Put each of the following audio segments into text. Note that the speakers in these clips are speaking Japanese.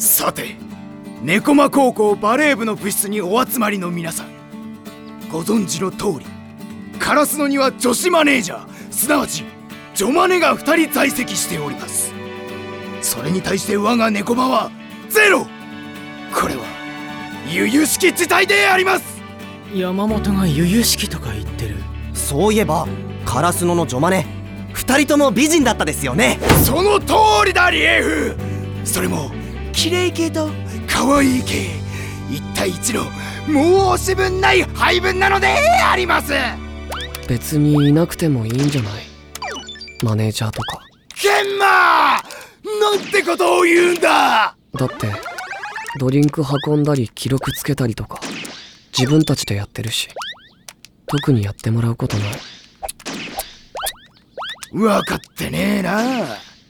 さて猫間高校バレー部の部室にお集まりの皆さん。ご存知の通りカラスのには女子マネージャーすなわちジョマネが2人在籍しております。それに対して我が猫間はゼロ!これは由々しき事態であります!山本が由々しきとか言ってる。そういえばカラスノのジョマネ二人とも美人だったですよね。その通りだリエフ!それも綺麗系と可愛い系。一対一の申し分ない配分なのであります。別にいなくてもいいんじゃない？マネージャーとか。ケンマなんてことを言うんだ！だってドリンク運んだり記録つけたりとか自分たちでやってるし特にやってもらうことない。分かってねえな。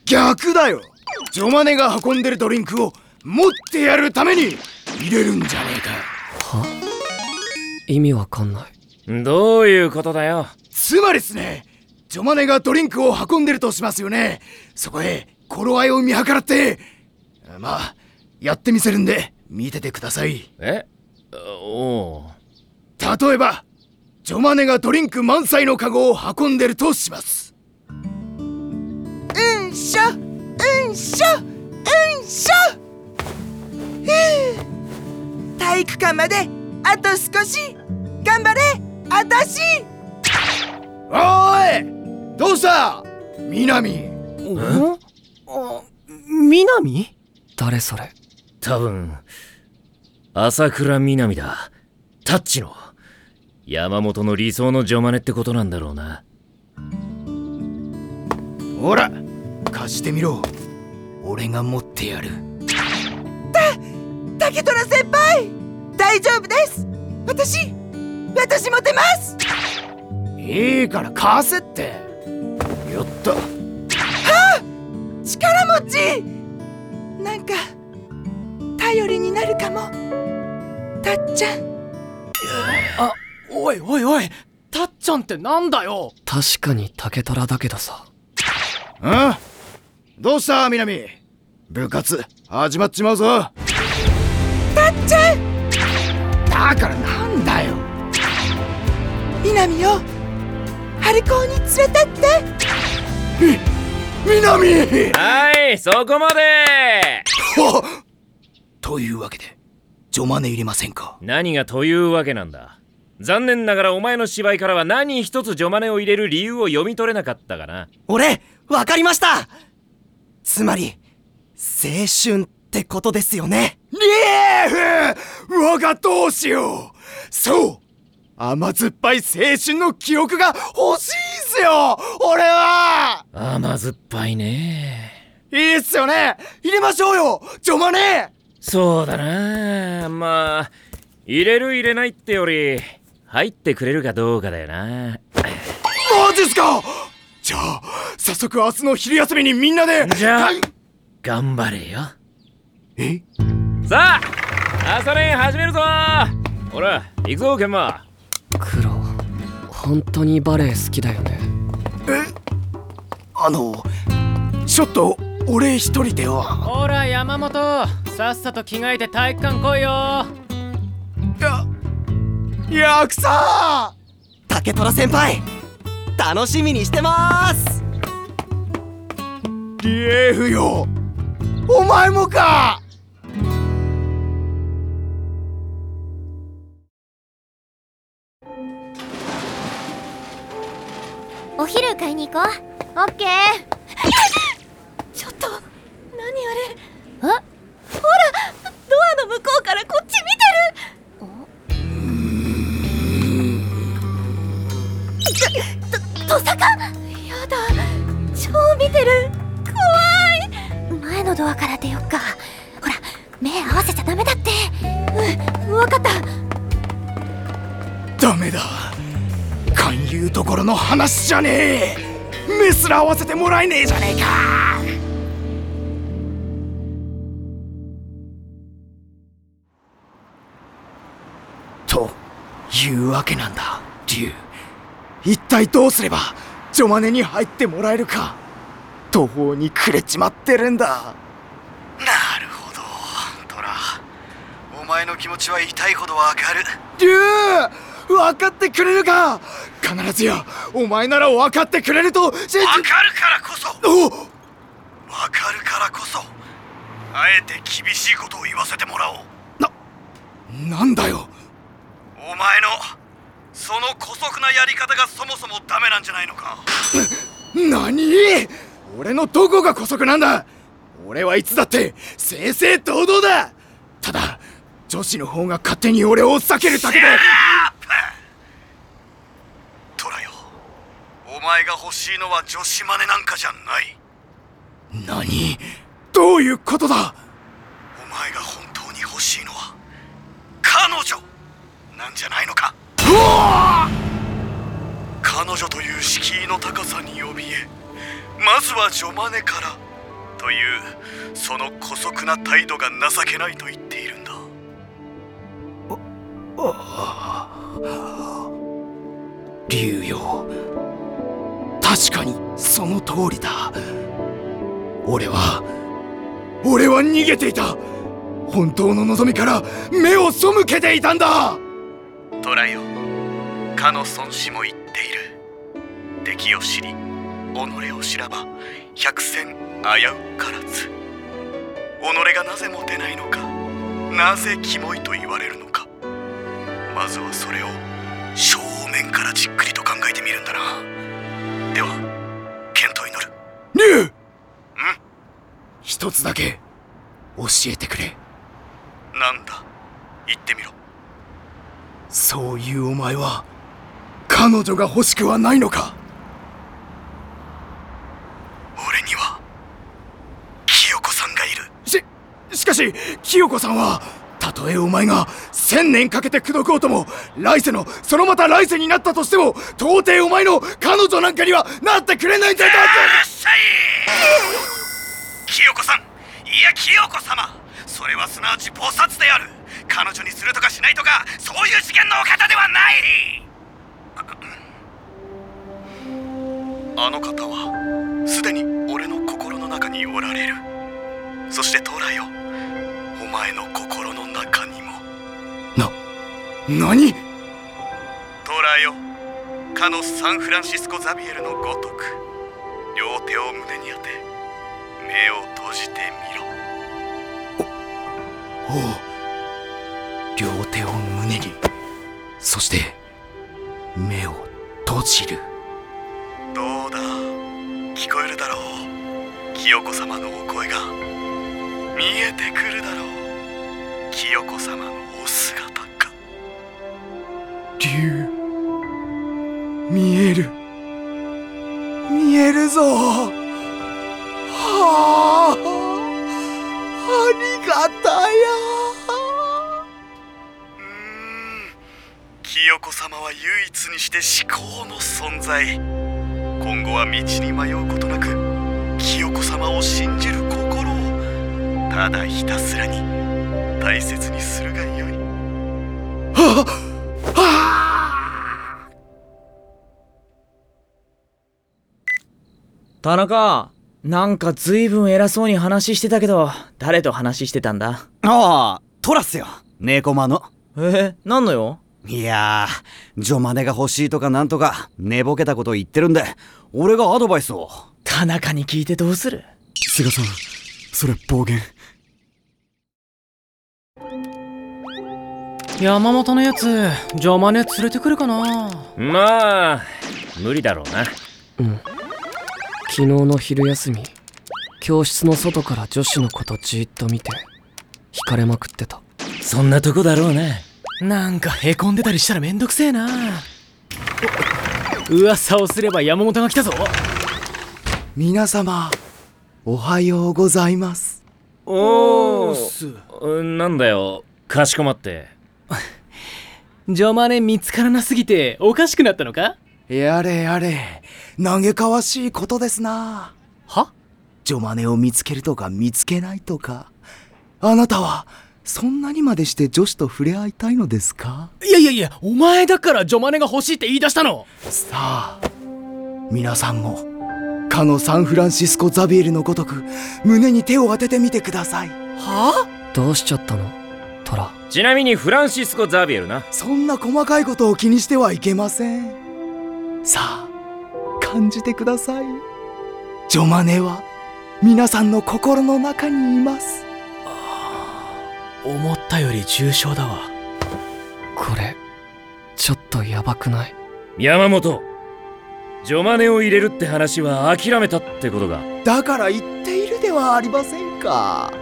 逆だよジョマネが運んでるドリンクを持ってやるために入れるんじゃねえか。は？意味わかんない。どういうことだよ？つまりっすねジョマネがドリンクを運んでるとしますよね。そこへ頃合いを見計らってまあやってみせるんで見ててください。え？おお例えばジョマネがドリンク満載のカゴを運んでるとします。うんしょうんしょうんしょ。体育館まであと少し。頑張れあたしおーいどうした？南ん？あ南誰それ？多分朝倉みなみだ。タッチの山本の理想のジョマネってことなんだろうな。ほら貸してみろ。俺が持ってやる。竹虎先輩大丈夫です。私私モテます。いいから貸せって。やった。力持ち。なんか頼りになるかも。たっちゃん。おいおいおい。たっちゃんってなんだよ。確かに竹虎だけどさ。うんどうした南部活始まっちまうぞ。たっちゃんだからなんだよ。南を春高に連れてって。南はいそこまで！はっというわけでジョマネ入れませんか？何がというわけなんだ？残念ながらお前の芝居からは何一つジョマネを入れる理由を読み取れなかったがな。俺わかりましたつまり青春ってことですよね。リエフ我がどうしよ。うそう甘酸っぱい青春の記憶が欲しいっすよ。俺は。甘酸っぱいね。いいっすよね。入れましょうよ。ジョマネそうだな。まあ入れる入れないってより入ってくれるかどうかだよな。マジっすかじゃあ早速明日の昼休みにみんなでじゃあはい頑張れよ。え？さあ朝練始めるぞ。ほら行くぞケンマ。黒本当にバレエ好きだよね。あのちょっと俺一人では。ほら山本。さっさと着替えて体育館来いよ。ややくさ竹虎先輩楽しみにしてます。リエフよ。お前もか。お昼買いに行こう。オッケー勧誘どころの話じゃねえ。目すら合わせてもらえねえじゃねえか。というわけなんだ竜一体どうすればジョマネに入ってもらえるか途方に暮れちまってるんだ。なるほど前の気持ちは痛いほどわかる。竜分かってくれるか？必ずやお前なら分かってくれると信じわかるからこそ。おわかるからこそ。あえて厳しいことを言わせてもらおう。なんだよ。お前のその姑息なやり方がそもそもダメなんじゃないのか？何？俺のどこが姑息なんだ？俺はいつだって正々堂々だ。ただ女子の方が勝手に俺を避けるだけでトラよお前が欲しいのは女子マネなんかじゃない。何？どういうことだ？お前が本当に欲しいのは彼女。なんじゃないのか？彼女という敷居の高さに怯えまずは女マネからというその姑息な態度が情けないと言っているんだ。竜よその通りだ。俺は俺は逃げていた。本当の望みから目を背けていたんだ。トラよ。かの孫子も言っている。敵を知り己を知らば百戦危うからず。己がなぜモテないのかなぜキモいと言われるのか。まずはそれを正面からじっくりと考えてみるんだな。竜一つだけ教えてくれ。なんだ？言ってみろ。そういうお前は彼女が欲しくはないのか？俺には清子さんがいる。ししかし清子さんはたとえお前が千年かけて口説こうとも来世のそのまた来世になったとしても到底お前の彼女なんかにはなってくれないんだ清子さん。いや清子様。それはすなわち菩薩である。彼女にするとかしないとかそういう次元のお方ではない。あの方はすでに俺の心の中におられる。そしてトラよお前の心の中にも。何？トラよかのサンフランシスコ・ザビエルのごとく両手を胸に当て目を閉じてみろ。おう。両手を胸にそして目を閉じる。どうだ？聞こえるだろう。清子様のお声が。見えてくるだろう。清子様のお姿が竜見えるるぞ。はあ。ありがたや。うーん。清子様は唯一にして至高の存在。今後は道に迷うことなく清子様を信じる心をただひたすらに大切にするがよい。はあ田中なんか随分偉そうに話してたけど誰と話してたんだ？ああトラっすよ。猫マの。えー、何のよ？いやージョマネが欲しいとかなんとか寝ぼけたこと言ってるんで俺がアドバイスを。田中に聞いてどうする？菅さんそれ暴言。山本のやつ邪魔ね連れてくるかな？まあ無理だろうな。うん昨日の昼休み教室の外から女子のことじーっと見て惹かれまくってた。そんなとこだろうななんかへこんでたりしたらめんどくせえな。お噂をすれば山本が来たぞ。皆様おはようございます。おす。おなんだよ。かしこまって。邪魔ね見つからなすぎておかしくなったのか？やれやれ。嘆かわしいことですな。は？ジョマネを見つけるとか見つけないとか。あなたはそんなにまでして女子と触れ合いたいのですか？いやいやいやお前だから邪魔ねが欲しいって言い出したの。さあ皆さんもかのサンフランシスコ・ザビエルのごとく胸に手を当ててみてください。は？どうしちゃったの？トラ。ちなみにフランシスコ・ザビエルな。そんな細かいことを気にしてはいけませんさあ感じてください。ジョマネは皆さんの心の中にいます。思ったより重症だわ。これちょっとヤバくない？山本ジョマネを入れるって話は諦めたってことか。だから言っているではありませんか。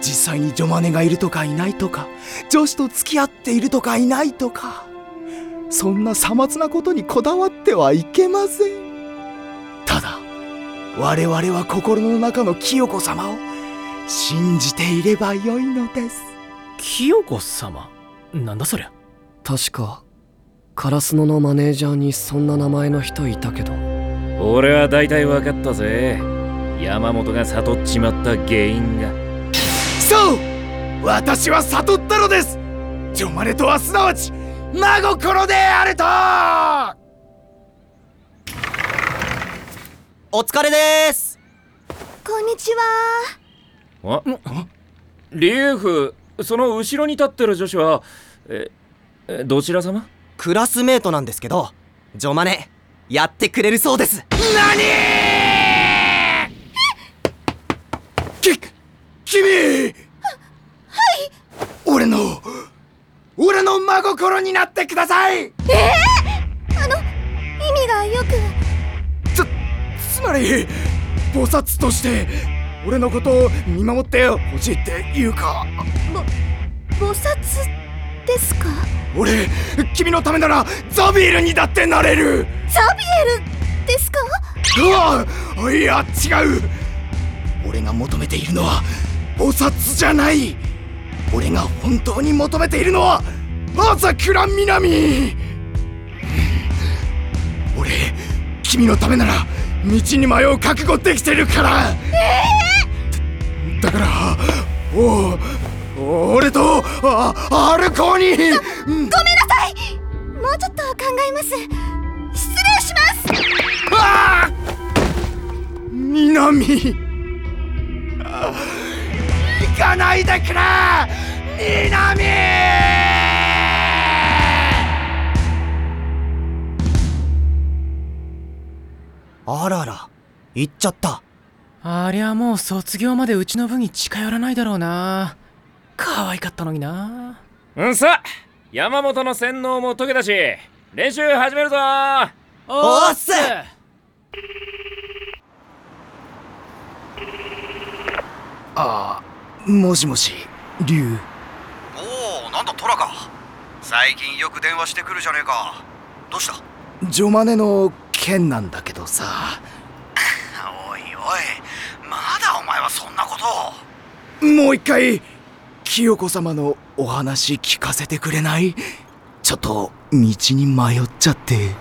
実際にジョマネがいるとかいないとか女子と付き合っているとかいないとかそんなさまつなことにこだわってはいけません。ただ我々は心の中の清子様を信じていればよいのです。清子様？なんだそりゃ。確かカラスノのマネージャーにそんな名前の人いたけど。俺は大体分かったぜ。山本が悟っちまった原因が。そう！私は悟ったのです。ジョマネとはすなわち真心であると！お疲れです！こんにちは。あリエフその後ろに立ってる女子はええどちら様？クラスメートなんですけどジョマネやってくれるそうです。何？き君はい。俺の俺の真心になってください！えー、あの意味がよく。つつまり菩薩として俺のことを見守ってほしいっていうか？ぼ菩薩ですか？俺君のためならザビエルにだってなれる！ザビエルですか？うわいや違う！俺が求めているのは菩薩じゃない俺が本当に求めているのは朝倉みなみ俺君のためなら道に迷う覚悟できてるから。えー、だからお俺とあ歩こうに。ごめんなさい。もうちょっと考えます。失礼します。ああ南行かないでくれ南。あらら行っちゃった。ありゃもう卒業までうちの部に近寄らないだろうな。可愛かったのにな。うんさ山本の洗脳も解けたし練習始めるぞ。おっすああもしもし龍。おおなんだトラか。最近よく電話してくるじゃねえか。どうした？ジョマネの件なんだけどさ。おいおい。まだお前はそんなことを。もう一回清子様のお話聞かせてくれない？ちょっと道に迷っちゃって。